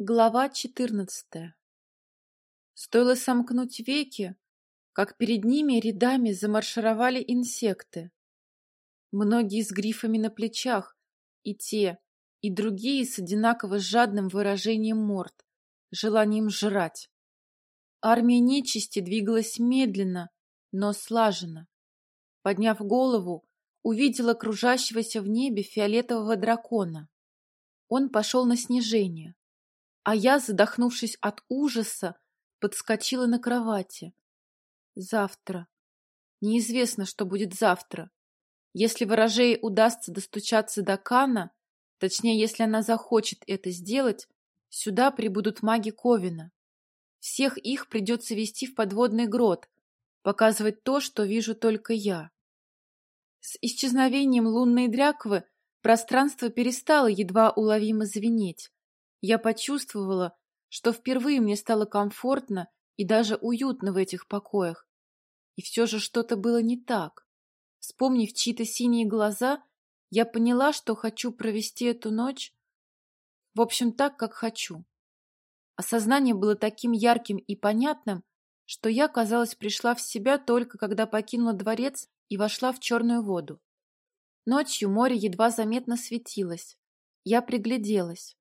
Глава четырнадцатая Стоило сомкнуть веки, как перед ними рядами замаршировали инсекты. Многие с грифами на плечах, и те, и другие с одинаково жадным выражением морд, желанием жрать. Армия нечисти двигалась медленно, но слаженно. Подняв голову, увидела кружащегося в небе фиолетового дракона. Он пошел на снижение а я, задохнувшись от ужаса, подскочила на кровати. Завтра. Неизвестно, что будет завтра. Если ворожей удастся достучаться до Кана, точнее, если она захочет это сделать, сюда прибудут маги Ковина. Всех их придется вести в подводный грот, показывать то, что вижу только я. С исчезновением лунной дряквы пространство перестало едва уловимо звенеть, я почувствовала, что впервые мне стало комфортно и даже уютно в этих покоях. И все же что-то было не так. Вспомнив чьи-то синие глаза, я поняла, что хочу провести эту ночь, в общем, так, как хочу. Осознание было таким ярким и понятным, что я, казалось, пришла в себя только когда покинула дворец и вошла в черную воду. Ночью море едва заметно светилось. Я пригляделась.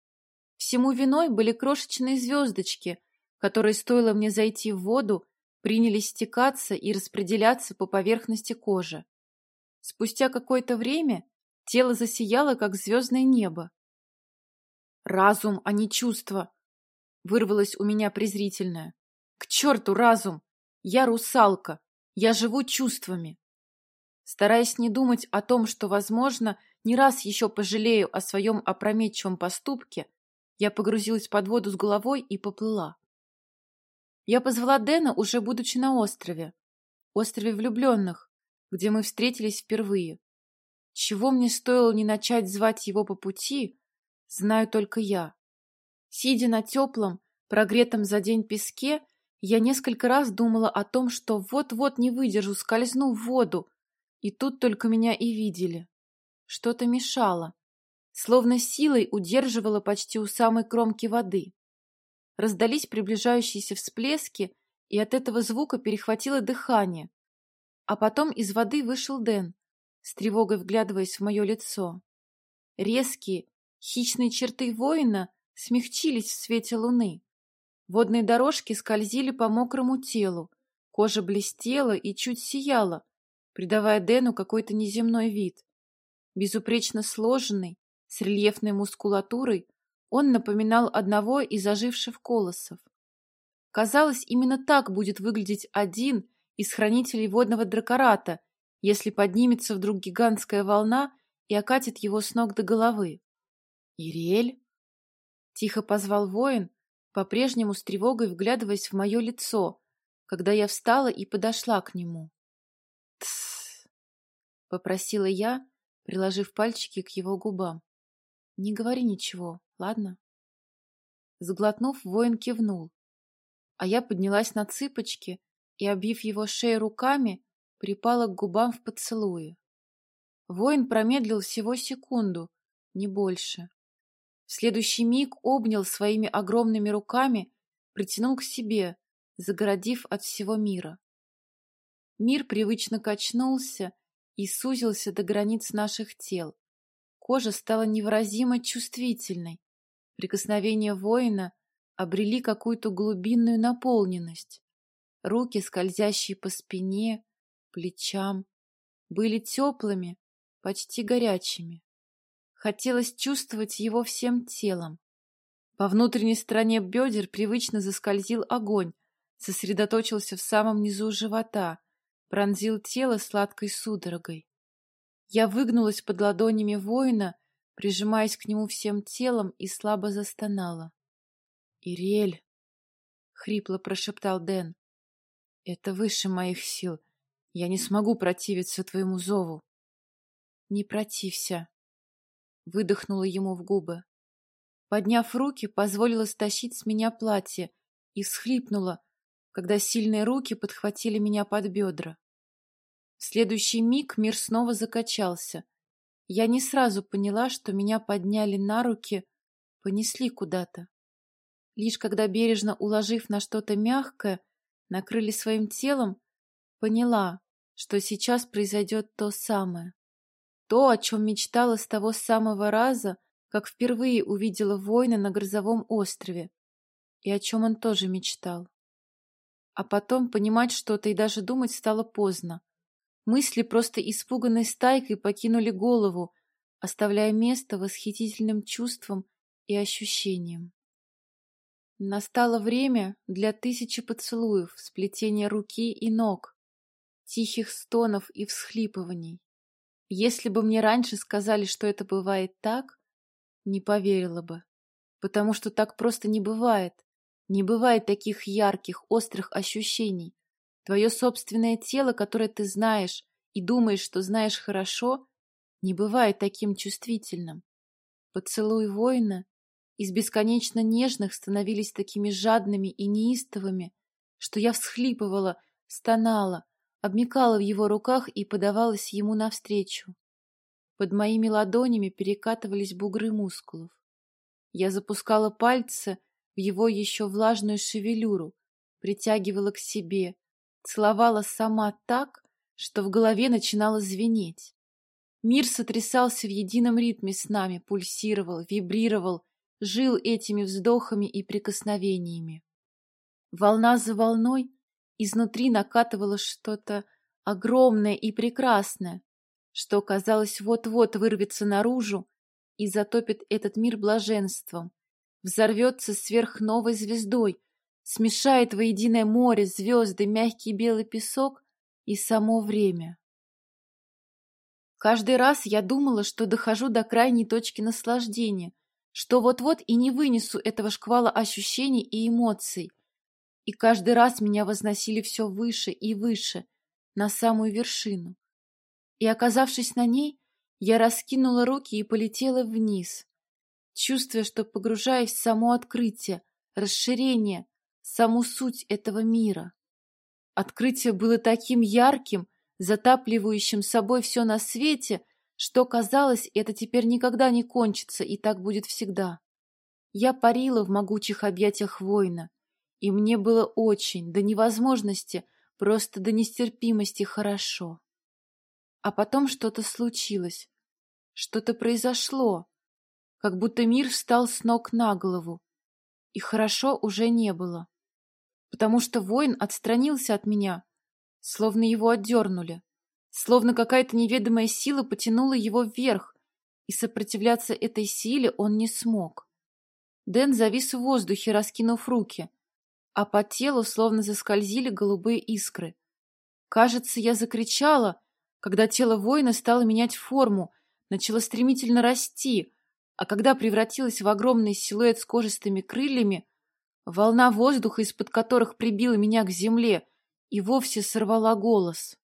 Всему виной были крошечные звездочки, которые, стоило мне зайти в воду, принялись стекаться и распределяться по поверхности кожи. Спустя какое-то время тело засияло, как звездное небо. «Разум, а не чувство!» — вырвалось у меня презрительное. «К черту разум! Я русалка! Я живу чувствами!» Стараясь не думать о том, что, возможно, не раз еще пожалею о своем опрометчивом поступке, я погрузилась под воду с головой и поплыла. Я позвала Дэна, уже будучи на острове. Острове влюбленных, где мы встретились впервые. Чего мне стоило не начать звать его по пути, знаю только я. Сидя на теплом, прогретом за день песке, я несколько раз думала о том, что вот-вот не выдержу, скользну в воду, и тут только меня и видели. Что-то мешало словно силой удерживала почти у самой кромки воды. Раздались приближающиеся всплески, и от этого звука перехватило дыхание. А потом из воды вышел Дэн, с тревогой вглядываясь в мое лицо. Резкие, хищные черты воина смягчились в свете луны. Водные дорожки скользили по мокрому телу, кожа блестела и чуть сияла, придавая Дэну какой-то неземной вид. Безупречно сложенный, с рельефной мускулатурой он напоминал одного из оживших колоссов. Казалось, именно так будет выглядеть один из хранителей водного дракората, если поднимется вдруг гигантская волна и окатит его с ног до головы. «Ириэль?» — тихо позвал воин, по-прежнему с тревогой вглядываясь в мое лицо, когда я встала и подошла к нему. «Тссс!» — попросила я, приложив пальчики к его губам. Не говори ничего, ладно? Сглотнув, воин кивнул. А я поднялась на цыпочки и, обвив его шею руками, припала к губам в поцелуе. Воин промедлил всего секунду, не больше. В следующий миг обнял своими огромными руками, притянул к себе, загородив от всего мира. Мир привычно качнулся и сузился до границ наших тел. Кожа стала невыразимо чувствительной. Прикосновения воина обрели какую-то глубинную наполненность. Руки, скользящие по спине, плечам, были теплыми, почти горячими. Хотелось чувствовать его всем телом. По внутренней стороне бедер привычно заскользил огонь, сосредоточился в самом низу живота, пронзил тело сладкой судорогой. Я выгнулась под ладонями воина, прижимаясь к нему всем телом и слабо застонала. «Ириэль!» — хрипло прошептал Дэн. «Это выше моих сил. Я не смогу противиться твоему зову». «Не протився!» — выдохнула ему в губы. Подняв руки, позволила стащить с меня платье и всхлипнула, когда сильные руки подхватили меня под бедра. В следующий миг мир снова закачался. Я не сразу поняла, что меня подняли на руки, понесли куда-то. Лишь когда, бережно уложив на что-то мягкое, накрыли своим телом, поняла, что сейчас произойдет то самое. То, о чем мечтала с того самого раза, как впервые увидела воина на грозовом острове, и о чем он тоже мечтал. А потом понимать что-то и даже думать стало поздно. Мысли просто испуганной стайкой покинули голову, оставляя место восхитительным чувствам и ощущениям. Настало время для тысячи поцелуев, сплетения руки и ног, тихих стонов и всхлипываний. Если бы мне раньше сказали, что это бывает так, не поверила бы, потому что так просто не бывает. Не бывает таких ярких, острых ощущений. Твое собственное тело, которое ты знаешь и думаешь, что знаешь хорошо, не бывает таким чувствительным. Поцелуй воина из бесконечно нежных становились такими жадными и неистовыми, что я всхлипывала, стонала, обмикала в его руках и подавалась ему навстречу. Под моими ладонями перекатывались бугры мускулов. Я запускала пальцы в его еще влажную шевелюру, притягивала к себе, целовала сама так, что в голове начинало звенеть. Мир сотрясался в едином ритме с нами, пульсировал, вибрировал, жил этими вздохами и прикосновениями. Волна за волной изнутри накатывало что-то огромное и прекрасное, что, казалось, вот-вот вырвется наружу и затопит этот мир блаженством, взорвется сверхновой звездой, смешает воединое море, звезды, мягкий белый песок и само время. Каждый раз я думала, что дохожу до крайней точки наслаждения, что вот-вот и не вынесу этого шквала ощущений и эмоций. И каждый раз меня возносили все выше и выше, на самую вершину. И, оказавшись на ней, я раскинула руки и полетела вниз, чувствуя, что погружаюсь в само открытие, расширение, саму суть этого мира. Открытие было таким ярким, затапливающим собой все на свете, что, казалось, это теперь никогда не кончится и так будет всегда. Я парила в могучих объятиях воина, и мне было очень, до невозможности, просто до нестерпимости хорошо. А потом что-то случилось, что-то произошло, как будто мир встал с ног на голову, и хорошо уже не было, потому что воин отстранился от меня, словно его отдернули, словно какая-то неведомая сила потянула его вверх, и сопротивляться этой силе он не смог. Дэн завис в воздухе, раскинув руки, а по телу словно заскользили голубые искры. Кажется, я закричала, когда тело воина стало менять форму, начало стремительно расти, а когда превратилось в огромный силуэт с кожистыми крыльями, волна воздуха, из-под которых прибила меня к земле, и вовсе сорвала голос.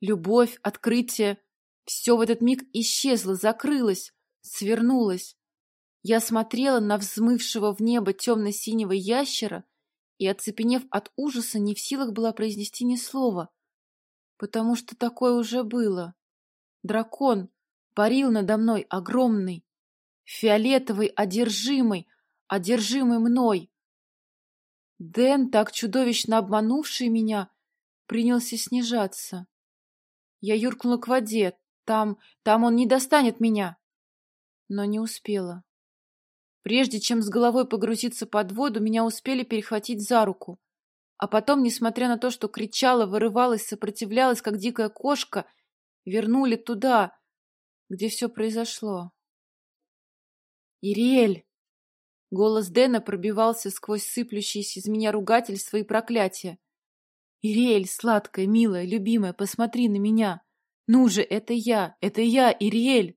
Любовь, открытие — все в этот миг исчезло, закрылось, свернулось. Я смотрела на взмывшего в небо темно-синего ящера и, оцепенев от ужаса, не в силах была произнести ни слова, потому что такое уже было. Дракон парил надо мной огромный, фиолетовый, одержимый, одержимый мной. Дэн, так чудовищно обманувший меня, принялся снижаться. Я юркнула к воде. Там, там он не достанет меня. Но не успела. Прежде чем с головой погрузиться под воду, меня успели перехватить за руку. А потом, несмотря на то, что кричала, вырывалась, сопротивлялась, как дикая кошка, вернули туда, где все произошло. «Ириэль!» Голос Дэна пробивался сквозь сыплющиеся из меня ругательства и проклятия. «Ириэль, сладкая, милая, любимая, посмотри на меня! Ну же, это я, это я, Ириэль!»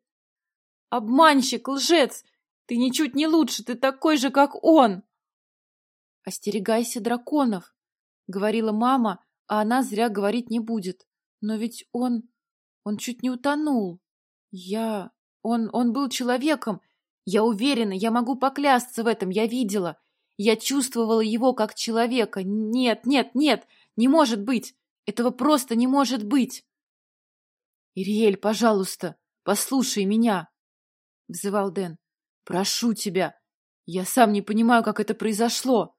«Обманщик, лжец! Ты ничуть не лучше, ты такой же, как он!» «Остерегайся драконов!» — говорила мама, а она зря говорить не будет. «Но ведь он... он чуть не утонул. Я... он... он был человеком. Я уверена, я могу поклясться в этом, я видела. Я чувствовала его как человека. Нет, нет, нет!» Не может быть! Этого просто не может быть! «Ириэль, пожалуйста, послушай меня!» — взывал Дэн. «Прошу тебя! Я сам не понимаю, как это произошло.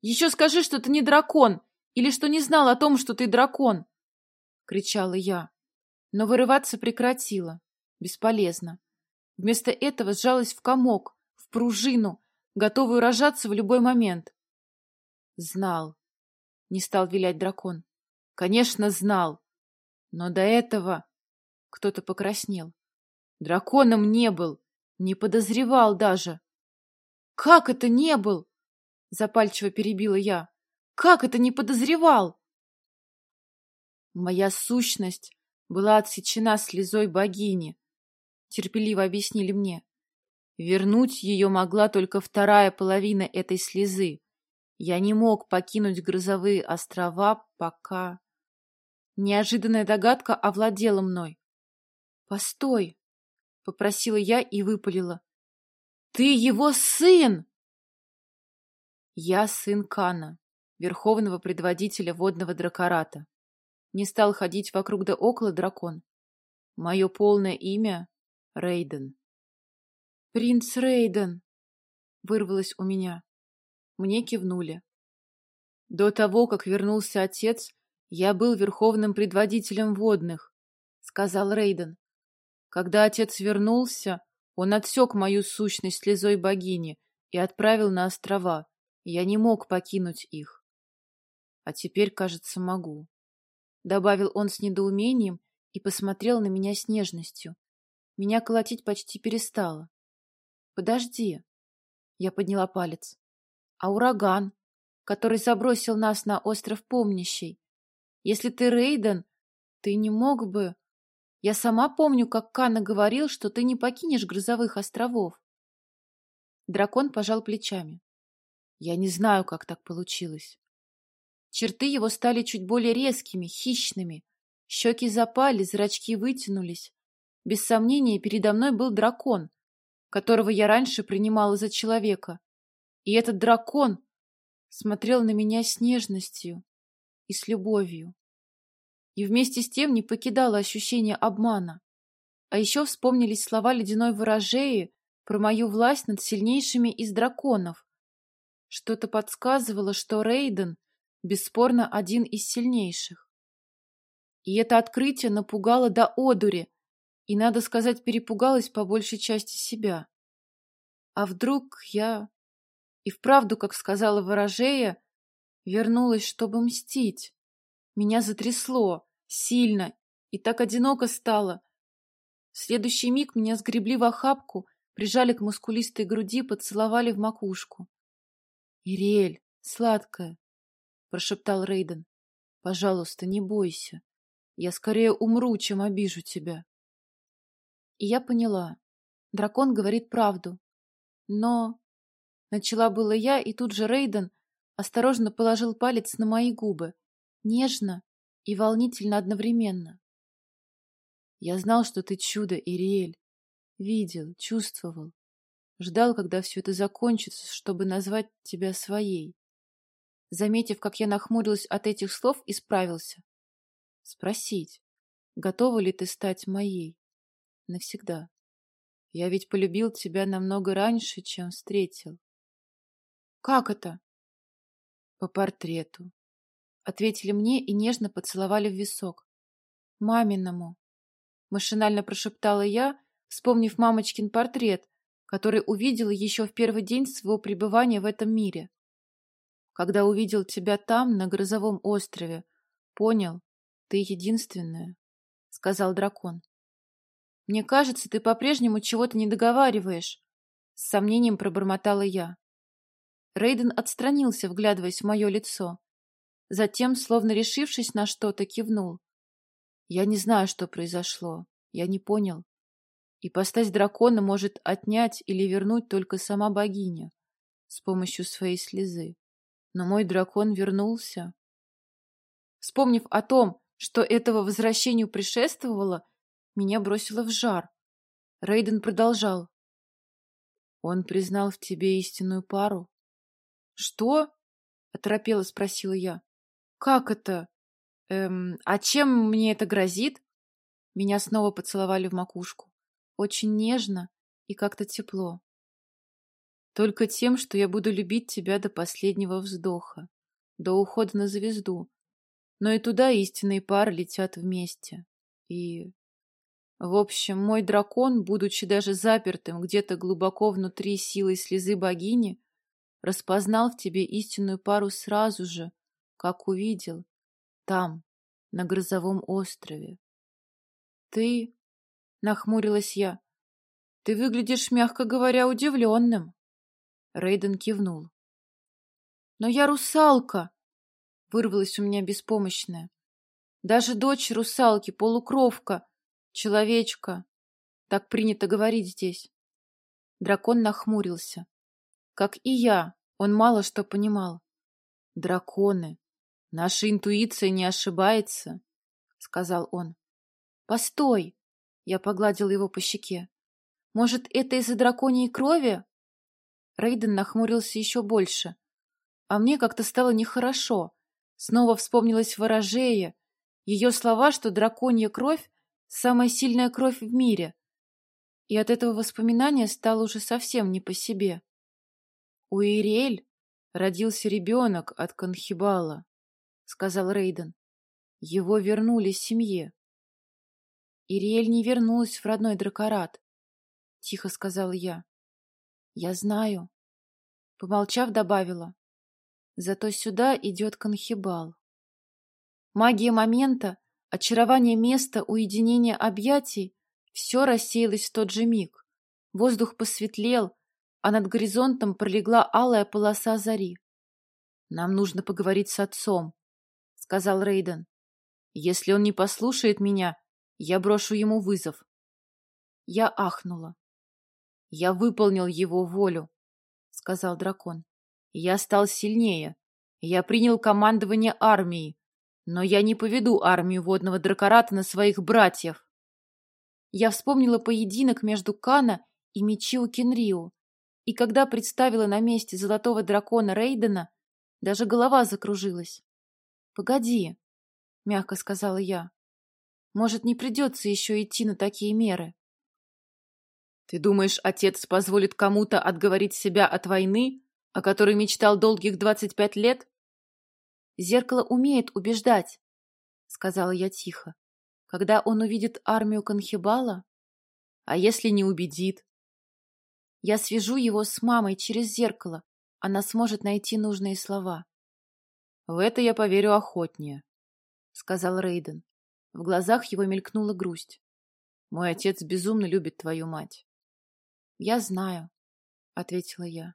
Еще скажи, что ты не дракон, или что не знал о том, что ты дракон, — кричала я. Но вырываться прекратила. Бесполезно. Вместо этого сжалась в комок, в пружину, готовую рожаться в любой момент. Знал. Не стал вилять дракон. Конечно, знал. Но до этого кто-то покраснел. Драконом не был, не подозревал даже. Как это не был? Запальчиво перебила я. Как это не подозревал? Моя сущность была отсечена слезой богини, терпеливо объяснили мне. Вернуть ее могла только вторая половина этой слезы. Я не мог покинуть грозовые острова, пока... Неожиданная догадка овладела мной. «Постой!» — попросила я и выпалила. «Ты его сын!» Я сын Кана, верховного предводителя водного дракората. Не стал ходить вокруг да около дракон. Мое полное имя — Рейден. «Принц Рейден!» — вырвалось у меня. Мне кивнули. До того, как вернулся отец, я был верховным предводителем водных, — сказал Рейден. Когда отец вернулся, он отсек мою сущность слезой богини и отправил на острова. Я не мог покинуть их. А теперь, кажется, могу. Добавил он с недоумением и посмотрел на меня с нежностью. Меня колотить почти перестало. Подожди. Я подняла палец. А ураган, который забросил нас на остров Помнящий? Если ты Рейден, ты не мог бы... Я сама помню, как Кана говорил, что ты не покинешь грозовых островов. Дракон пожал плечами. Я не знаю, как так получилось. Черты его стали чуть более резкими, хищными. Щеки запали, зрачки вытянулись. Без сомнения, передо мной был дракон, которого я раньше принимала за человека. И этот дракон смотрел на меня с нежностью и с любовью. И вместе с тем не покидало ощущение обмана. А еще вспомнились слова ледяной ворожеи про мою власть над сильнейшими из драконов. Что-то подсказывало, что Рейден бесспорно один из сильнейших. И это открытие напугало до одури, и, надо сказать, перепугалась по большей части себя. А вдруг я, и вправду, как сказала ворожея, вернулась, чтобы мстить? Меня затрясло, сильно, и так одиноко стало. В следующий миг меня сгребли в охапку, прижали к мускулистой груди, поцеловали в макушку. «Ириэль, сладкая!» — прошептал Рейден. «Пожалуйста, не бойся. Я скорее умру, чем обижу тебя». И я поняла. Дракон говорит правду. Но... Начала было я, и тут же Рейден осторожно положил палец на мои губы. Нежно и волнительно одновременно. Я знал, что ты чудо, Ириэль. Видел, чувствовал. Ждал, когда все это закончится, чтобы назвать тебя своей. Заметив, как я нахмурилась от этих слов, исправился. Спросить, готова ли ты стать моей? Навсегда. Я ведь полюбил тебя намного раньше, чем встретил. Как это? По портрету. Ответили мне и нежно поцеловали в висок. Маминому. Машинально прошептала я, вспомнив мамочкин портрет, который увидела еще в первый день своего пребывания в этом мире. Когда увидел тебя там, на грозовом острове, понял, ты единственная, — сказал дракон. Мне кажется, ты по-прежнему чего-то не договариваешь, с сомнением пробормотала я. Рейден отстранился, вглядываясь в мое лицо. Затем, словно решившись на что-то, кивнул. Я не знаю, что произошло. Я не понял. И постать дракона может отнять или вернуть только сама богиня с помощью своей слезы. Но мой дракон вернулся. Вспомнив о том, что этого возвращению предшествовало, меня бросило в жар. Рейден продолжал. Он признал в тебе истинную пару. Что? Оторопела спросила я. Как это? Эм, а чем мне это грозит? Меня снова поцеловали в макушку. Очень нежно и как-то тепло. Только тем, что я буду любить тебя до последнего вздоха, до ухода на звезду. Но и туда истинные пары летят вместе. И... В общем, мой дракон, будучи даже запертым где-то глубоко внутри силой слезы богини, распознал в тебе истинную пару сразу же, как увидел, там, на грозовом острове. Ты, — нахмурилась я, — ты выглядишь, мягко говоря, удивленным. Рейден кивнул. Но я русалка, — вырвалась у меня беспомощная. Даже дочь русалки, полукровка, человечка. Так принято говорить здесь. Дракон нахмурился. Как и я, он мало что понимал. Драконы. Наша интуиция не ошибается, сказал он. Постой, я погладил его по щеке. Может, это из-за драконьей крови? Рейден нахмурился еще больше. А мне как-то стало нехорошо. Снова вспомнилась ворожея, ее слова, что драконья кровь — самая сильная кровь в мире. И от этого воспоминания стало уже совсем не по себе. У Ириэль родился ребенок от Конхибала, — сказал Рейден. Его вернули семье. Ириэль не вернулась в родной дракорат, — тихо сказала я. Я знаю. Помолчав, добавила. Зато сюда идет Конхибал. Магия момента, очарование места, уединение объятий — все рассеялось в тот же миг. Воздух посветлел, а над горизонтом пролегла алая полоса зари. «Нам нужно поговорить с отцом», — сказал Рейден. «Если он не послушает меня, я брошу ему вызов». Я ахнула. «Я выполнил его волю», — сказал дракон. «Я стал сильнее. Я принял командование армией. Но я не поведу армию водного дракората на своих братьев. Я вспомнила поединок между Кана и Мичио Кенрио, и когда представила на месте золотого дракона Рейдена, даже голова закружилась. «Погоди», — мягко сказала я, — «может, не придется еще идти на такие меры?» «Ты думаешь, отец позволит кому-то отговорить себя от войны, о которой мечтал долгих двадцать пять лет?» Зеркало умеет убеждать, — сказала я тихо. Когда он увидит армию Конхибала? А если не убедит? Я свяжу его с мамой через зеркало. Она сможет найти нужные слова. В это я поверю охотнее, — сказал Рейден. В глазах его мелькнула грусть. Мой отец безумно любит твою мать. Я знаю, — ответила я.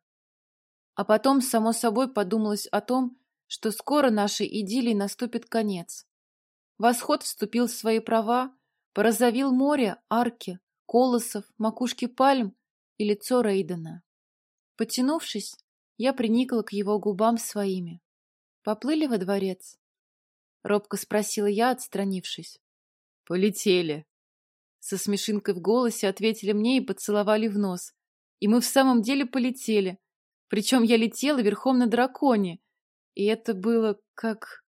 А потом, само собой, подумалось о том, что скоро нашей идиллии наступит конец. Восход вступил в свои права, порозовил море, арки, колосов, макушки пальм и лицо Рейдена. Потянувшись, я приникла к его губам своими. «Поплыли во дворец?» — робко спросила я, отстранившись. «Полетели!» Со смешинкой в голосе ответили мне и поцеловали в нос. И мы в самом деле полетели. Причем я летела верхом на драконе, и это было как...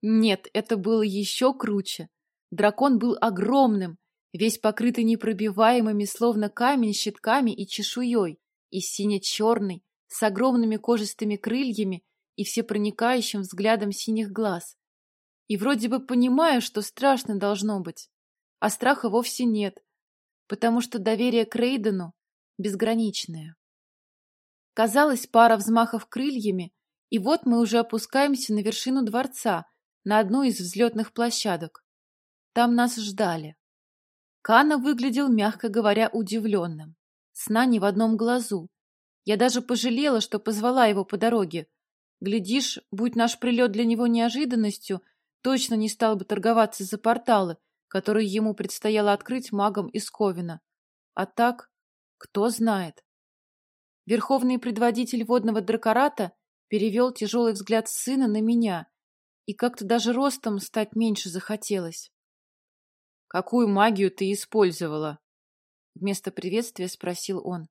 Нет, это было еще круче. Дракон был огромным, весь покрытый непробиваемыми, словно камень, щитками и чешуей, и сине-черный, с огромными кожистыми крыльями и всепроникающим взглядом синих глаз. И вроде бы понимаю, что страшно должно быть, а страха вовсе нет, потому что доверие к Рейдену безграничное. Казалось, пара взмахов крыльями, и вот мы уже опускаемся на вершину дворца, на одну из взлетных площадок. Там нас ждали. Кана выглядел, мягко говоря, удивленным. Сна ни в одном глазу. Я даже пожалела, что позвала его по дороге. Глядишь, будь наш прилет для него неожиданностью, точно не стал бы торговаться за порталы, которые ему предстояло открыть магом из Ковина. А так, кто знает. Верховный предводитель водного дракората перевел тяжелый взгляд сына на меня, и как-то даже ростом стать меньше захотелось. «Какую магию ты использовала?» Вместо приветствия спросил он.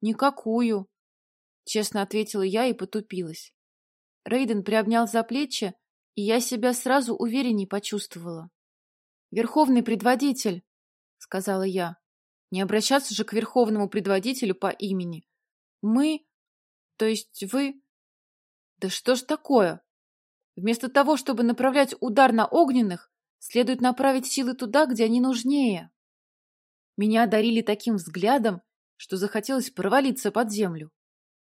«Никакую», — честно ответила я и потупилась. Рейден приобнял за плечи, и я себя сразу уверенней почувствовала. «Верховный предводитель», — сказала я. Не обращаться же к верховному предводителю по имени. Мы То есть вы... Да что ж такое? Вместо того, чтобы направлять удар на огненных, следует направить силы туда, где они нужнее. Меня одарили таким взглядом, что захотелось провалиться под землю.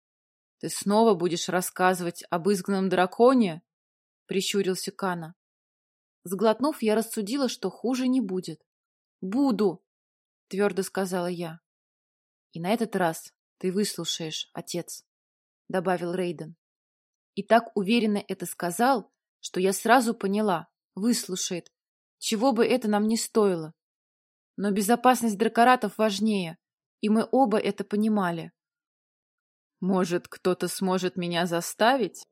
— Ты снова будешь рассказывать об изгнанном драконе? — прищурился Кана. Сглотнув, я рассудила, что хуже не будет. — Буду, — твердо сказала я. — И на этот раз ты выслушаешь, отец, — добавил Рейден. И так уверенно это сказал, что я сразу поняла, выслушает, чего бы это нам не стоило. Но безопасность дракоратов важнее, и мы оба это понимали. «Может, кто-то сможет меня заставить?»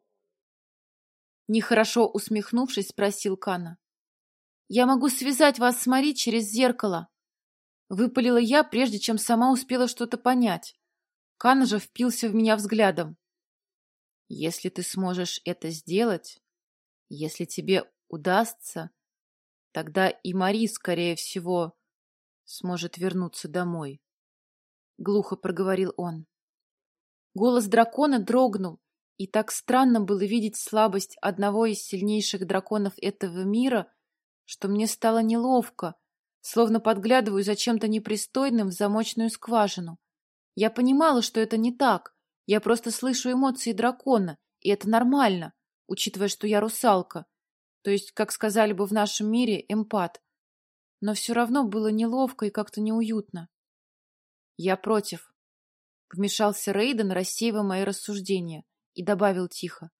Нехорошо усмехнувшись, спросил Кана. «Я могу связать вас с Мари через зеркало!» Выпалила я, прежде чем сама успела что-то понять. Кана же впился в меня взглядом. «Если ты сможешь это сделать, если тебе удастся, тогда и Мари, скорее всего, сможет вернуться домой», — глухо проговорил он. Голос дракона дрогнул, и так странно было видеть слабость одного из сильнейших драконов этого мира, что мне стало неловко, словно подглядываю за чем-то непристойным в замочную скважину. Я понимала, что это не так. Я просто слышу эмоции дракона, и это нормально, учитывая, что я русалка. То есть, как сказали бы в нашем мире, эмпат. Но все равно было неловко и как-то неуютно. Я против. Вмешался Рейден, рассеивая мои рассуждения, и добавил тихо.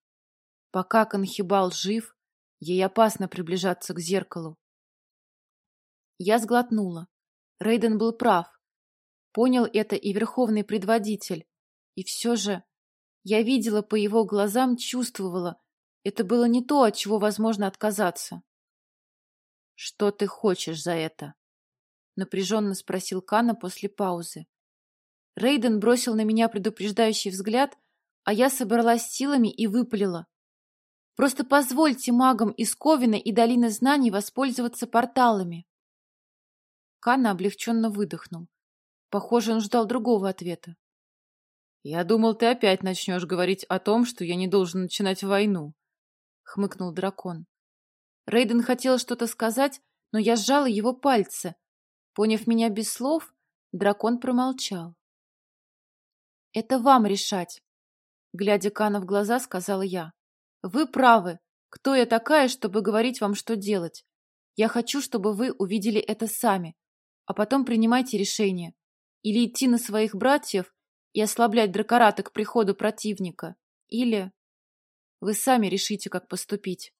Пока Конхибал жив, ей опасно приближаться к зеркалу. Я сглотнула. Рейден был прав. Понял это и верховный предводитель. И все же я видела по его глазам, чувствовала. Это было не то, от чего возможно отказаться. «Что ты хочешь за это?» — напряженно спросил Кана после паузы. Рейден бросил на меня предупреждающий взгляд, а я собралась силами и выпалила. «Просто позвольте магам из Ковина и Долины Знаний воспользоваться порталами». Кана облегченно выдохнул. Похоже, он ждал другого ответа. «Я думал, ты опять начнешь говорить о том, что я не должен начинать войну», — хмыкнул дракон. Рейден хотел что-то сказать, но я сжала его пальцы. Поняв меня без слов, дракон промолчал. «Это вам решать», — глядя Кана в глаза, сказала я. «Вы правы. Кто я такая, чтобы говорить вам, что делать? Я хочу, чтобы вы увидели это сами, а потом принимайте решение. Или идти на своих братьев и ослаблять дракората к приходу противника, или... Вы сами решите, как поступить».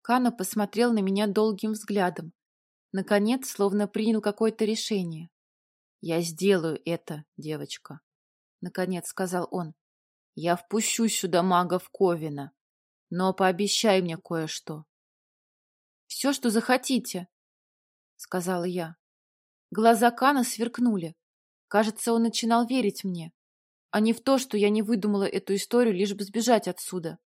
Кана посмотрел на меня долгим взглядом. Наконец, словно принял какое-то решение. «Я сделаю это, девочка». — наконец сказал он. — Я впущу сюда магов Ковина, но пообещай мне кое-что. — Все, что захотите, — сказала я. Глаза Кана сверкнули. Кажется, он начинал верить мне, а не в то, что я не выдумала эту историю, лишь бы сбежать отсюда.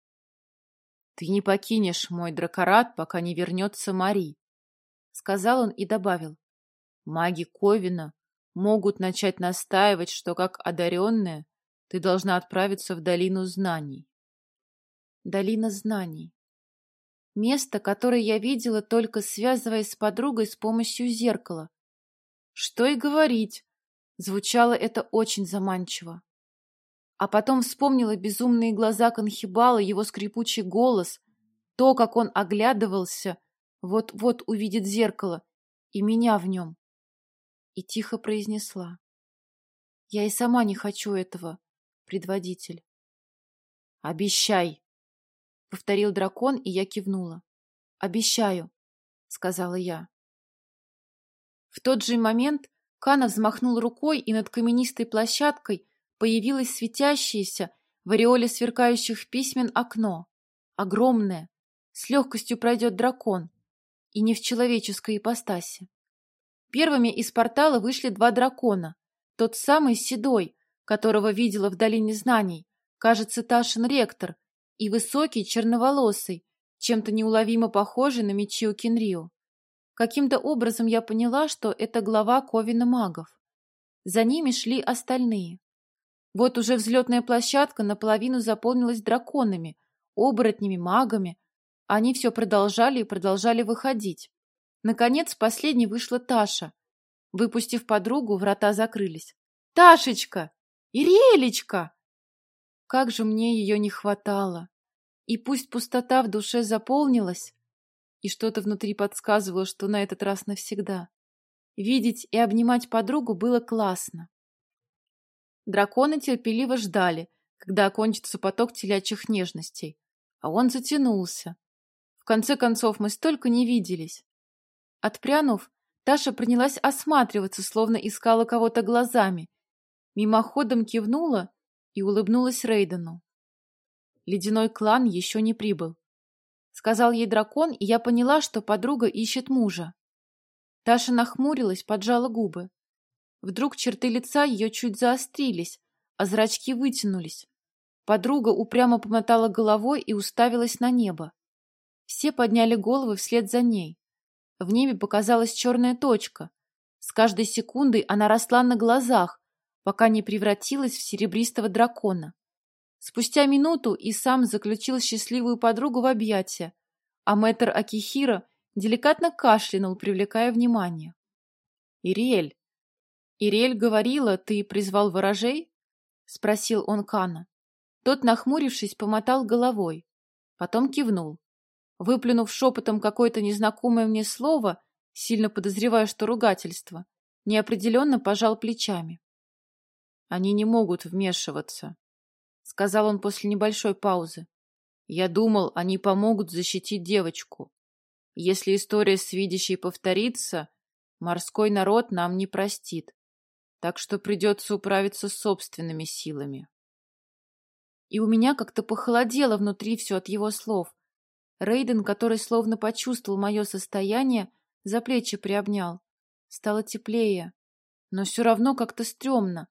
— Ты не покинешь мой дракорат, пока не вернется Мари, — сказал он и добавил. — Маги Ковина могут начать настаивать, что как одаренная ты должна отправиться в долину знаний. Долина знаний. Место, которое я видела, только связываясь с подругой с помощью зеркала. Что и говорить, звучало это очень заманчиво. А потом вспомнила безумные глаза Конхибала, его скрипучий голос, то, как он оглядывался, вот-вот увидит зеркало, и меня в нем и тихо произнесла. «Я и сама не хочу этого, предводитель». «Обещай!» — повторил дракон, и я кивнула. «Обещаю», — сказала я. В тот же момент Кана взмахнул рукой, и над каменистой площадкой появилось светящееся в ореоле сверкающих письмен окно. Огромное, с легкостью пройдет дракон, и не в человеческой ипостаси. Первыми из портала вышли два дракона. Тот самый седой, которого видела в Долине Знаний, кажется, Ташин ректор, и высокий, черноволосый, чем-то неуловимо похожий на Мичио Кенрио. Каким-то образом я поняла, что это глава Ковина магов. За ними шли остальные. Вот уже взлетная площадка наполовину заполнилась драконами, оборотнями, магами. Они все продолжали и продолжали выходить. Наконец, последней вышла Таша. Выпустив подругу, врата закрылись. «Ташечка! Ирелечка!» Как же мне ее не хватало! И пусть пустота в душе заполнилась, и что-то внутри подсказывало, что на этот раз навсегда. Видеть и обнимать подругу было классно. Драконы терпеливо ждали, когда окончится поток телячьих нежностей, а он затянулся. В конце концов, мы столько не виделись. Отпрянув, Таша принялась осматриваться, словно искала кого-то глазами. Мимоходом кивнула и улыбнулась Рейдену. Ледяной клан еще не прибыл. Сказал ей дракон, и я поняла, что подруга ищет мужа. Таша нахмурилась, поджала губы. Вдруг черты лица ее чуть заострились, а зрачки вытянулись. Подруга упрямо помотала головой и уставилась на небо. Все подняли головы вслед за ней. В небе показалась черная точка. С каждой секундой она росла на глазах, пока не превратилась в серебристого дракона. Спустя минуту и сам заключил счастливую подругу в объятия, а мэтр Акихира деликатно кашлянул, привлекая внимание. «Ириэль, «Ириэль говорила, ты призвал ворожей?» — спросил он Кана. Тот, нахмурившись, помотал головой. Потом кивнул. Выплюнув шепотом какое-то незнакомое мне слово, сильно подозревая, что ругательство, неопределенно пожал плечами. «Они не могут вмешиваться», — сказал он после небольшой паузы. «Я думал, они помогут защитить девочку. Если история с видящей повторится, морской народ нам не простит так что придется управиться собственными силами. И у меня как-то похолодело внутри все от его слов. Рейден, который словно почувствовал мое состояние, за плечи приобнял. Стало теплее, но все равно как-то стрёмно.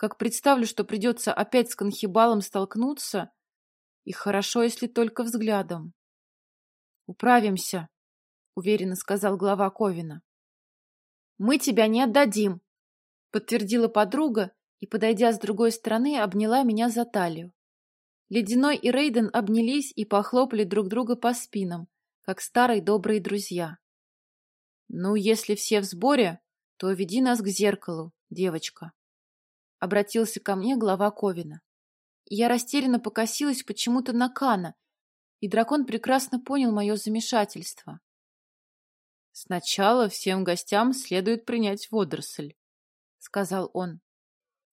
Как представлю, что придется опять с конхибалом столкнуться, и хорошо, если только взглядом. «Управимся», — уверенно сказал глава Ковина. «Мы тебя не отдадим», подтвердила подруга и, подойдя с другой стороны, обняла меня за талию. Ледяной и Рейден обнялись и похлопали друг друга по спинам, как старые добрые друзья. «Ну, если все в сборе, то веди нас к зеркалу, девочка», — обратился ко мне глава Ковина. Я растерянно покосилась почему-то на Кана, и дракон прекрасно понял мое замешательство. «Сначала всем гостям следует принять водоросль», — сказал он.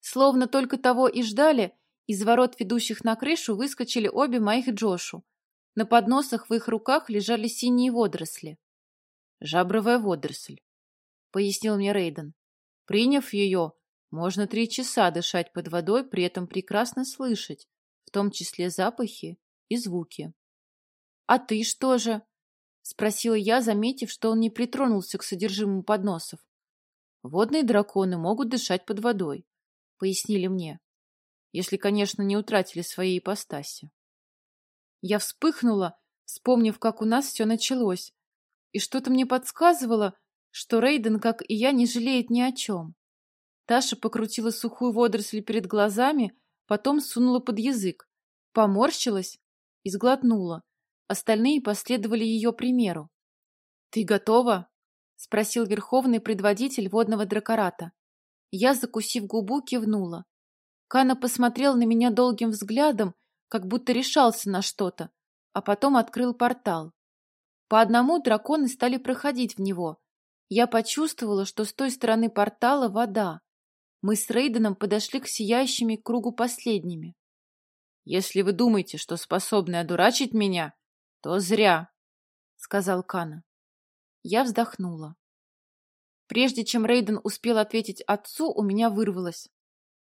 Словно только того и ждали, из ворот, ведущих на крышу, выскочили обе моих Джошу. На подносах в их руках лежали синие водоросли. «Жабровая водоросль», — пояснил мне Рейден. «Приняв ее, можно три часа дышать под водой, при этом прекрасно слышать, в том числе запахи и звуки». «А ты что же?» — спросила я, заметив, что он не притронулся к содержимому подносов. Водные драконы могут дышать под водой, пояснили мне, если, конечно, не утратили своей ипостаси. Я вспыхнула, вспомнив, как у нас все началось, и что-то мне подсказывало, что Рейден, как и я, не жалеет ни о чем. Таша покрутила сухую водоросль перед глазами, потом сунула под язык, поморщилась и сглотнула. Остальные последовали ее примеру. «Ты готова?» — спросил верховный предводитель водного дракората. Я, закусив губу, кивнула. Кана посмотрел на меня долгим взглядом, как будто решался на что-то, а потом открыл портал. По одному драконы стали проходить в него. Я почувствовала, что с той стороны портала вода. Мы с Рейденом подошли к сияющими кругу последними. «Если вы думаете, что способны одурачить меня, то зря», — сказал Кана. Я вздохнула. Прежде чем Рейден успел ответить отцу, у меня вырвалось.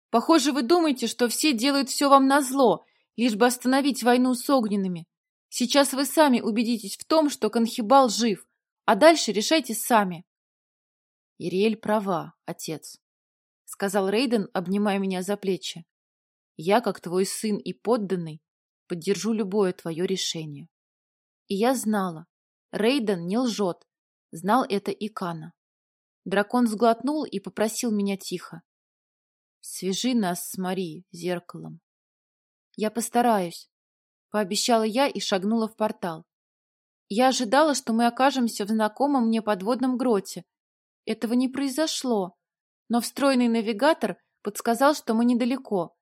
«Похоже, вы думаете, что все делают все вам назло, лишь бы остановить войну с огненными. Сейчас вы сами убедитесь в том, что Конхибал жив, а дальше решайте сами». «Ириэль права, отец», — сказал Рейден, обнимая меня за плечи. «Я, как твой сын и подданный, поддержу любое твое решение». И я знала, Рейден не лжет, Знал это и Кана. Дракон сглотнул и попросил меня тихо. Свяжи нас с Мари зеркалом. Я постараюсь, пообещала я и шагнула в портал. Я ожидала, что мы окажемся в знакомом мне подводном гроте. Этого не произошло, но встроенный навигатор подсказал, что мы недалеко.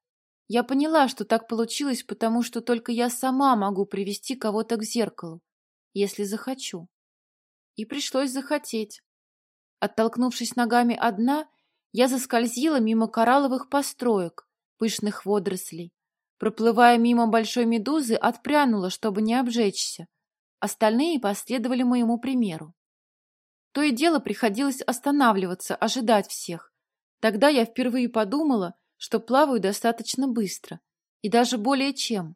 Я поняла, что так получилось, потому что только я сама могу привести кого-то к зеркалу, если захочу. И пришлось захотеть. Оттолкнувшись ногами одна, я заскользила мимо коралловых построек, пышных водорослей. Проплывая мимо большой медузы, отпрянула, чтобы не обжечься. Остальные последовали моему примеру. То и дело приходилось останавливаться, ожидать всех. Тогда я впервые подумала, что плаваю достаточно быстро. И даже более чем.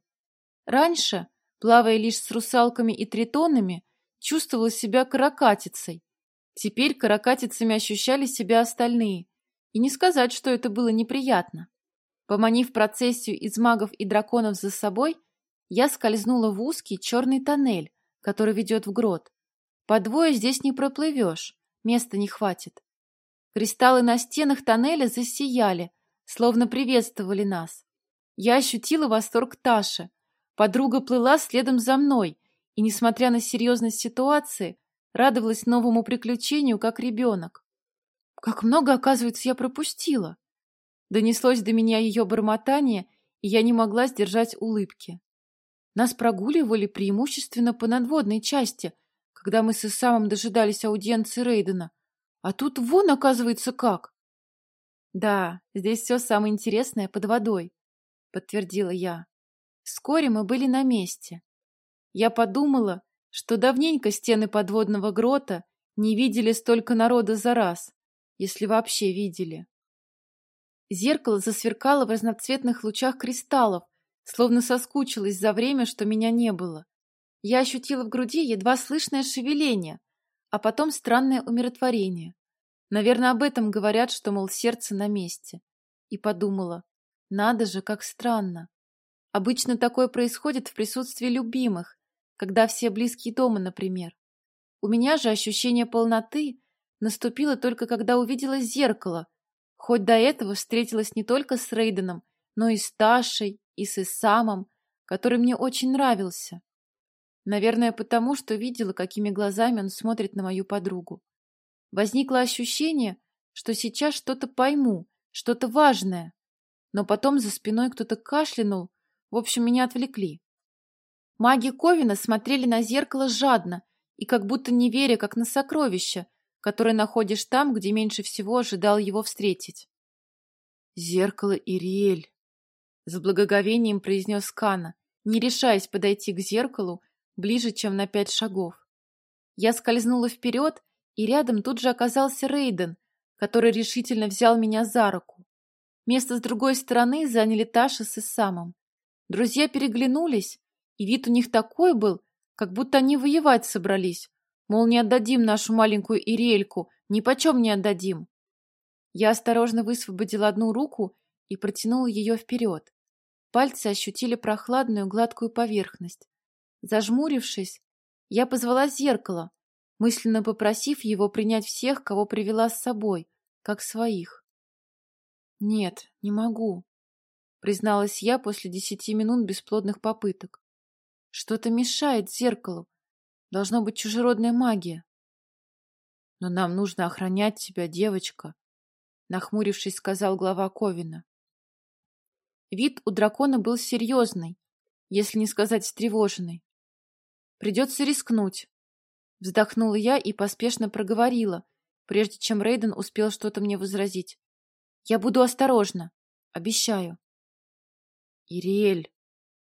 Раньше, плавая лишь с русалками и тритонами, чувствовала себя каракатицей. Теперь каракатицами ощущали себя остальные. И не сказать, что это было неприятно. Поманив процессию из магов и драконов за собой, я скользнула в узкий черный тоннель, который ведет в грот. По двое здесь не проплывешь, места не хватит. Кристаллы на стенах тоннеля засияли, словно приветствовали нас. Я ощутила восторг Таши. Подруга плыла следом за мной, и, несмотря на серьезность ситуации, радовалась новому приключению, как ребенок. Как много, оказывается, я пропустила. Донеслось до меня ее бормотание, и я не могла сдержать улыбки. Нас прогуливали преимущественно по надводной части, когда мы с Исамом дожидались аудиенции Рейдена. А тут вон, оказывается, как. Да, здесь все самое интересное под водой, подтвердила я. Вскоре мы были на месте. Я подумала, что давненько стены подводного грота не видели столько народа за раз, если вообще видели. Зеркало засверкало в разноцветных лучах кристаллов, словно соскучилась за время, что меня не было. Я ощутила в груди едва слышное шевеление, а потом странное умиротворение. Наверное, об этом говорят, что, мол, сердце на месте. И подумала, надо же, как странно. Обычно такое происходит в присутствии любимых, когда все близкие дома, например. У меня же ощущение полноты наступило только когда увидела зеркало, хоть до этого встретилась не только с Рейденом, но и с Ташей, и с Исамом, который мне очень нравился. Наверное, потому, что видела, какими глазами он смотрит на мою подругу. Возникло ощущение, что сейчас что-то пойму, что-то важное. Но потом за спиной кто-то кашлянул, в общем, меня отвлекли. Маги Ковина смотрели на зеркало жадно и как будто не веря, как на сокровище, которое находишь там, где меньше всего ожидал его встретить. «Зеркало Ириэль!» С благоговением произнес Кана, не решаясь подойти к зеркалу ближе, чем на пять шагов. Я скользнула вперед, и рядом тут же оказался Рейден, который решительно взял меня за руку. Место с другой стороны заняли Таша с Исамом. Друзья переглянулись, и вид у них такой был, как будто они воевать собрались, мол, не отдадим нашу маленькую Ириэльку, ни почем не отдадим. Я осторожно высвободила одну руку и протянула ее вперед. Пальцы ощутили прохладную гладкую поверхность. Зажмурившись, я позвала зеркало, мысленно попросив его принять всех, кого привела с собой, как своих. «Нет, не могу», — призналась я после десяти минут бесплодных попыток. «Что-то мешает зеркалу. Должно быть чужеродная магия». «Но нам нужно охранять тебя, девочка», — нахмурившись, сказал глава Ковина. Вид у дракона был серьезный, если не сказать встревоженный. Придется рискнуть. Вздохнула я и поспешно проговорила, прежде чем Рейден успел что-то мне возразить. Я буду осторожна. Обещаю. Ириэль,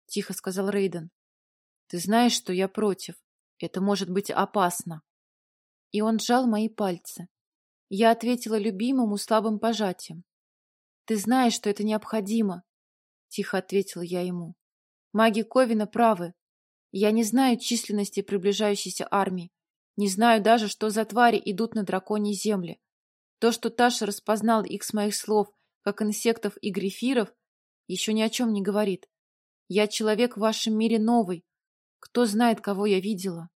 тихо сказал Рейден, ты знаешь, что я против. Это может быть опасно. И он сжал мои пальцы. Я ответила любимому слабым пожатием. Ты знаешь, что это необходимо, тихо ответила я ему. Маги Ковина правы. Я не знаю численности приближающейся армии. Не знаю даже, что за твари идут на драконьи земли. То, что Таша распознал их с моих слов, как инсектов и грифиров, еще ни о чем не говорит. Я человек в вашем мире новый. Кто знает, кого я видела?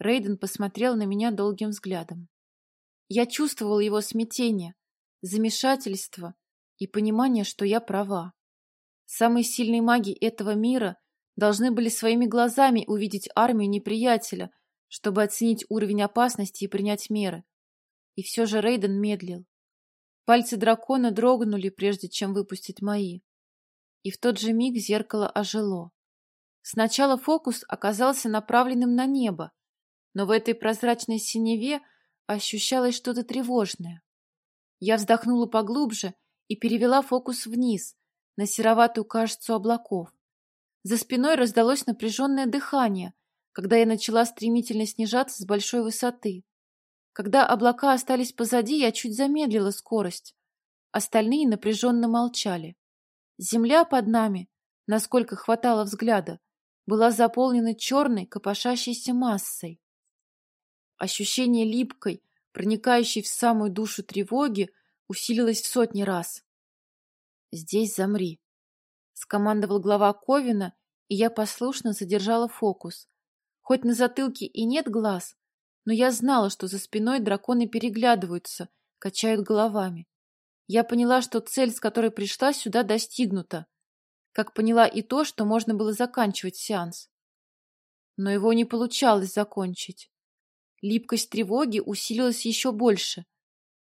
Рейден посмотрел на меня долгим взглядом. Я чувствовал его смятение, замешательство и понимание, что я права. Самые сильные маги этого мира должны были своими глазами увидеть армию неприятеля, чтобы оценить уровень опасности и принять меры. И все же Рейден медлил. Пальцы дракона дрогнули, прежде чем выпустить мои. И в тот же миг зеркало ожило. Сначала фокус оказался направленным на небо, но в этой прозрачной синеве ощущалось что-то тревожное. Я вздохнула поглубже и перевела фокус вниз, на сероватую кашицу облаков. За спиной раздалось напряженное дыхание, когда я начала стремительно снижаться с большой высоты. Когда облака остались позади, я чуть замедлила скорость. Остальные напряженно молчали. Земля под нами, насколько хватало взгляда, была заполнена черной, копошащейся массой. Ощущение липкой, проникающей в самую душу тревоги, усилилось в сотни раз. «Здесь замри», — скомандовал глава Ковина, и я послушно задержала фокус. Хоть на затылке и нет глаз, но я знала, что за спиной драконы переглядываются, качают головами. Я поняла, что цель, с которой пришла сюда, достигнута. Как поняла и то, что можно было заканчивать сеанс. Но его не получалось закончить. Липкость тревоги усилилась еще больше.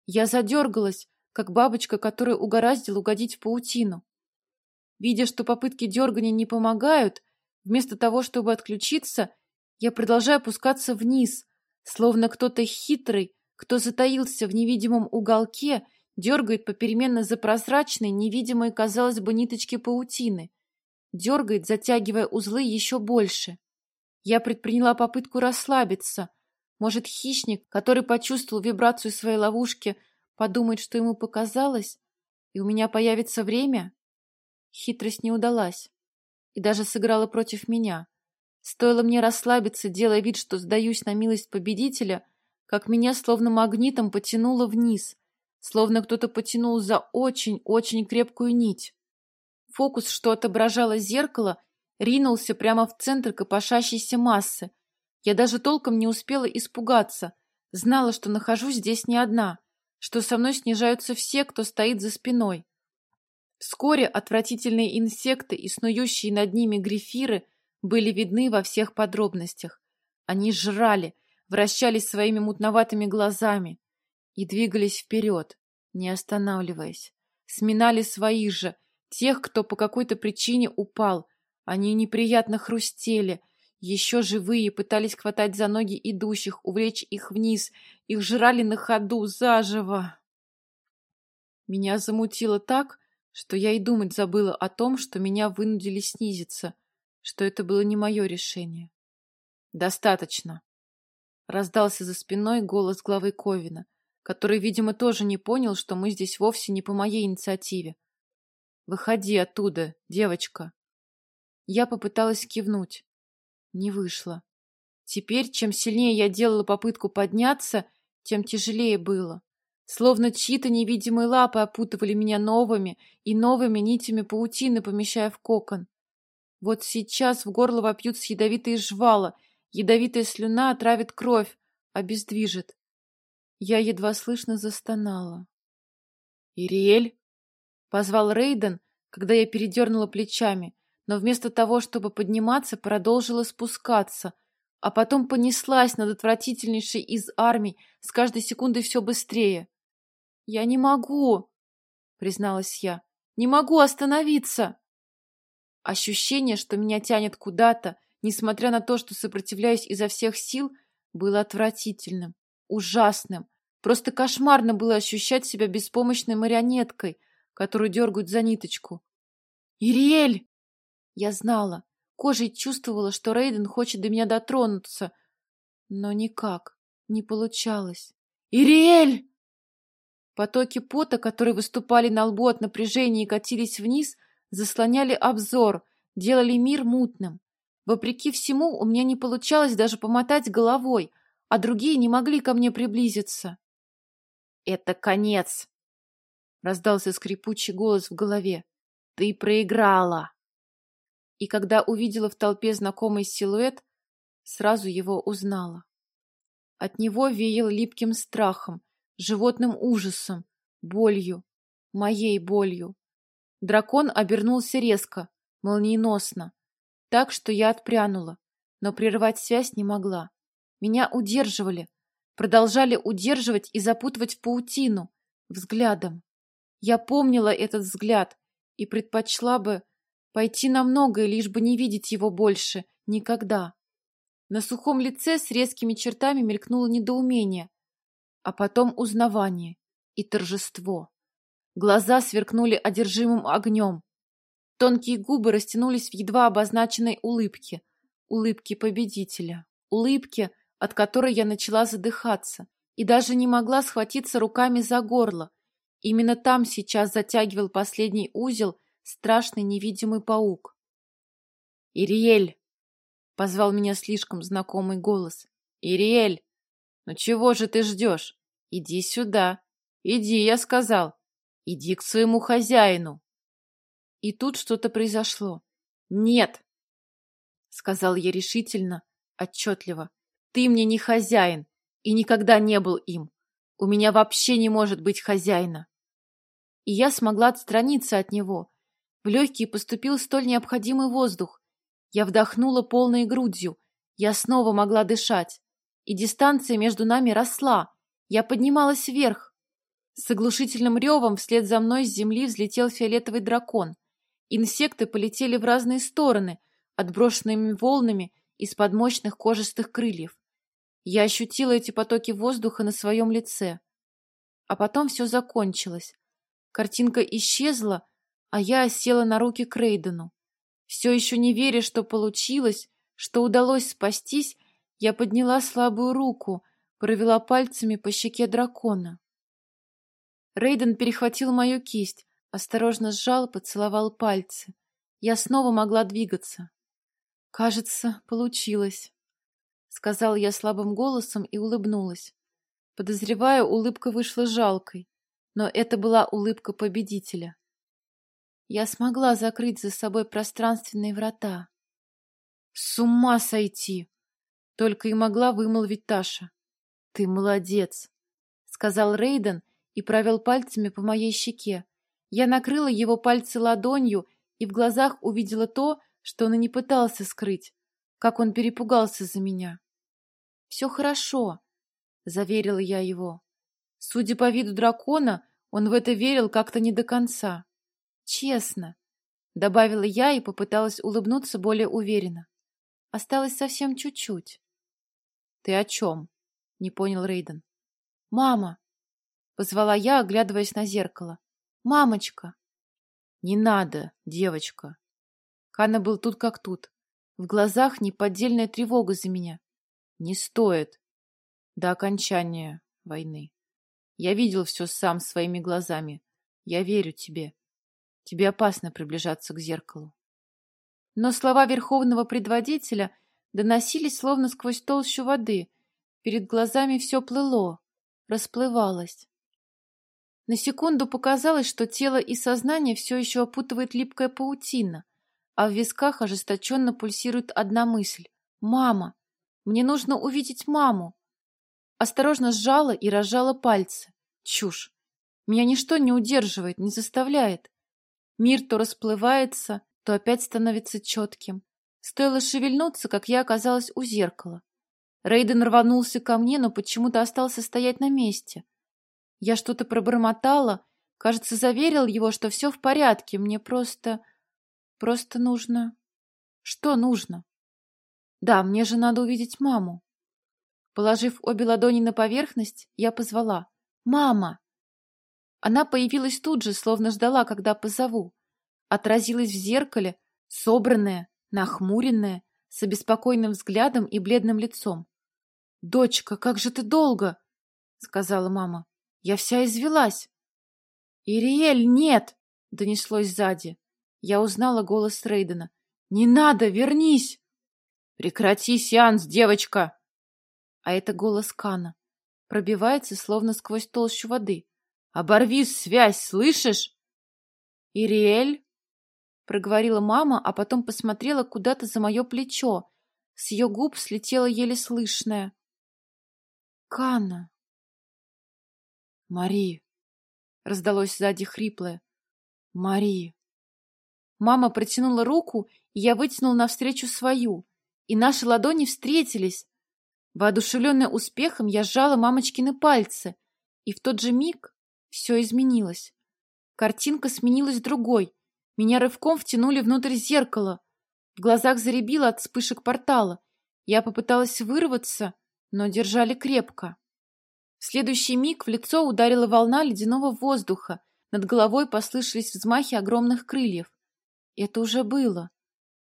Я задергалась, как бабочка, которая угораздила угодить в паутину. Видя, что попытки дергания не помогают, вместо того, чтобы отключиться, я продолжаю опускаться вниз, словно кто-то хитрый, кто затаился в невидимом уголке, дергает попеременно за прозрачной, невидимой, казалось бы, ниточки паутины. Дергает, затягивая узлы еще больше. Я предприняла попытку расслабиться. Может, хищник, который почувствовал вибрацию своей ловушки, подумает, что ему показалось, и у меня появится время? Хитрость не удалась и даже сыграла против меня. Стоило мне расслабиться, делая вид, что сдаюсь на милость победителя, как меня словно магнитом потянуло вниз, словно кто-то потянул за очень-очень крепкую нить. Фокус, что отображало зеркало, ринулся прямо в центр копошащейся массы. Я даже толком не успела испугаться, знала, что нахожусь здесь не одна — что со мной снижаются все, кто стоит за спиной. Вскоре отвратительные инсекты и снующие над ними грифиры были видны во всех подробностях. Они жрали, вращались своими мутноватыми глазами и двигались вперед, не останавливаясь. Сминали своих же, тех, кто по какой-то причине упал. Они неприятно хрустели, еще живые пытались хватать за ноги идущих, увлечь их вниз. Их жрали на ходу, заживо. Меня замутило так, что я и думать забыла о том, что меня вынудили снизиться, что это было не мое решение. «Достаточно!» — раздался за спиной голос главы Ковина, который, видимо, тоже не понял, что мы здесь вовсе не по моей инициативе. «Выходи оттуда, девочка!» Я попыталась кивнуть. Не вышло. Теперь, чем сильнее я делала попытку подняться, тем тяжелее было. Словно чьи-то невидимые лапы опутывали меня новыми и новыми нитями паутины, помещая в кокон. Вот сейчас в горло вопьются ядовитые жвала, ядовитая слюна отравит кровь, обездвижит. Я едва слышно застонала. «Ириэль?» — позвал Рейден, когда я передернула плечами, но вместо того, чтобы подниматься, продолжила спускаться, а потом понеслась над отвратительнейшей из армий, с каждой секундой все быстрее. «Я не могу!» — призналась я. «Не могу остановиться!» Ощущение, что меня тянет куда-то, несмотря на то, что сопротивляюсь изо всех сил, было отвратительным, ужасным. Просто кошмарно было ощущать себя беспомощной марионеткой, которую дергают за ниточку. «Ириэль!» Я знала, кожей чувствовала, что Рейден хочет до меня дотронуться, но никак, не получалось. «Ириэль!» Потоки пота, которые выступали на лбу от напряжения и катились вниз, заслоняли обзор, делали мир мутным. Вопреки всему, у меня не получалось даже помотать головой, а другие не могли ко мне приблизиться. «Это конец!» — раздался скрипучий голос в голове. «Ты проиграла!» и когда увидела в толпе знакомый силуэт, сразу его узнала. От него веял липким страхом, животным ужасом, болью. моей болью. Дракон обернулся резко, молниеносно, так что я отпрянула, но прервать связь не могла. Меня удерживали, продолжали удерживать и запутывать в паутину, взглядом. Я помнила этот взгляд и предпочла бы пойти на многое, лишь бы не видеть его больше никогда. На сухом лице с резкими чертами мелькнуло недоумение, а потом узнавание и торжество. Глаза сверкнули одержимым огнем. Тонкие губы растянулись в едва обозначенной улыбке, улыбке победителя, улыбке, от которой я начала задыхаться и даже не могла схватиться руками за горло. Именно там сейчас затягивал последний узел страшный невидимый паук. «Ириэль!» — позвал меня слишком знакомый голос. «Ириэль! Ну чего же ты ждешь? Иди сюда! Иди, я сказал! Иди к своему хозяину!» И тут что-то произошло. «Нет!» — сказал я решительно, отчетливо. «Ты мне не хозяин и никогда не был им. У меня вообще не может быть хозяина!» И я смогла отстраниться от него. В легкие поступил столь необходимый воздух. Я вдохнула полной грудью. Я снова могла дышать. И дистанция между нами росла. Я поднималась вверх. С оглушительным ревом вслед за мной с земли взлетел фиолетовый дракон. Инсекты полетели в разные стороны, отброшенными волнами из-под мощных кожистых крыльев. Я ощутила эти потоки воздуха на своем лице. А потом все закончилось. Картинка исчезла, а я села на руки Крейдену. Все еще не веря, что получилось, что удалось спастись, я подняла слабую руку, провела пальцами по щеке дракона. Рейден перехватил мою кисть, Осторожно сжал, поцеловал пальцы. Я снова могла двигаться. «Кажется, получилось», — сказал я слабым голосом и улыбнулась. Подозреваю, улыбка вышла жалкой, но это была улыбка победителя. Я смогла закрыть за собой пространственные врата. «С ума сойти!» — только и могла вымолвить Таша. «Ты молодец!» — сказал Рейден и провел пальцами по моей щеке, я накрыла его пальцы ладонью и в глазах увидела то, что он и не пытался скрыть, как он перепугался за меня. «Все хорошо», — заверила я его. Судя по виду дракона, он в это верил как-то не до конца. «Честно», — добавила я и попыталась улыбнуться более уверенно. Осталось совсем чуть-чуть. «Ты о чем?» — не понял Рейден. «Мама!» — позвала я, оглядываясь на зеркало. «Мамочка!» «Не надо, девочка!» Кана был тут как тут. В глазах неподдельная тревога за меня. «Не стоит!» До окончания войны. Я видел все сам своими глазами. Я верю тебе. Тебе опасно приближаться к зеркалу. Но слова верховного предводителя доносились словно сквозь толщу воды. Перед глазами все плыло, расплывалось. На секунду показалось, что тело и сознание все еще опутывает липкая паутина, а в висках ожесточенно пульсирует одна мысль. «Мама! Мне нужно увидеть маму!» Осторожно сжала и разжала пальцы. Чушь! Меня ничто не удерживает, не заставляет. Мир то расплывается, то опять становится четким. Стоило шевельнуться, как я оказалась у зеркала. Рейден рванулся ко мне, но почему-то остался стоять на месте. Я что-то пробормотала, кажется, заверил его, что все в порядке, мне просто... просто нужно... Что нужно? Да, мне же надо увидеть маму. Положив обе ладони на поверхность, я позвала. «Мама!» Она появилась тут же, словно ждала, когда позову. Отразилась в зеркале, собранная, нахмуренная, с обеспокоенным взглядом и бледным лицом. «Дочка, как же ты долго!» — сказала мама. Я вся извелась. «Ириэль, нет!» — донеслось сзади. Я узнала голос Рейдена. «Не надо, вернись!» «Прекрати сеанс, девочка!» А это голос Кана. Пробивается, словно сквозь толщу воды. «Оборви связь, слышишь?» «Ириэль?» — проговорила мама, а потом посмотрела куда-то за мое плечо. С ее губ слетело еле слышное. «Кана!» Мари. — раздалось сзади хриплое. «Мари!» Мама протянула руку, и я вытянул навстречу свою, и наши ладони встретились. Воодушевленная успехом, я сжала мамочкины пальцы, и в тот же миг все изменилось. Картинка сменилась другой. Меня рывком втянули внутрь зеркала. В глазах заребило от вспышек портала. Я попыталась вырваться, но держали крепко. В следующий миг в лицо ударила волна ледяного воздуха. Над головой послышались взмахи огромных крыльев. Это уже было.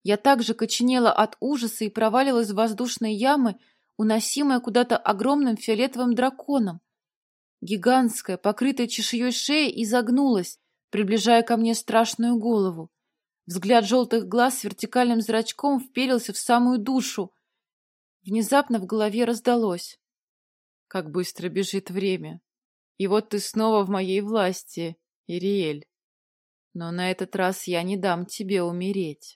Я также коченела от ужаса и провалилась в воздушные ямы, уносимая куда-то огромным фиолетовым драконом. Гигантская, покрытая чешуей шея, изогнулась, приближая ко мне страшную голову. Взгляд желтых глаз с вертикальным зрачком вперился в самую душу. Внезапно в голове раздалось. Как быстро бежит время. И вот ты снова в моей власти, Ириэль. Но на этот раз я не дам тебе умереть.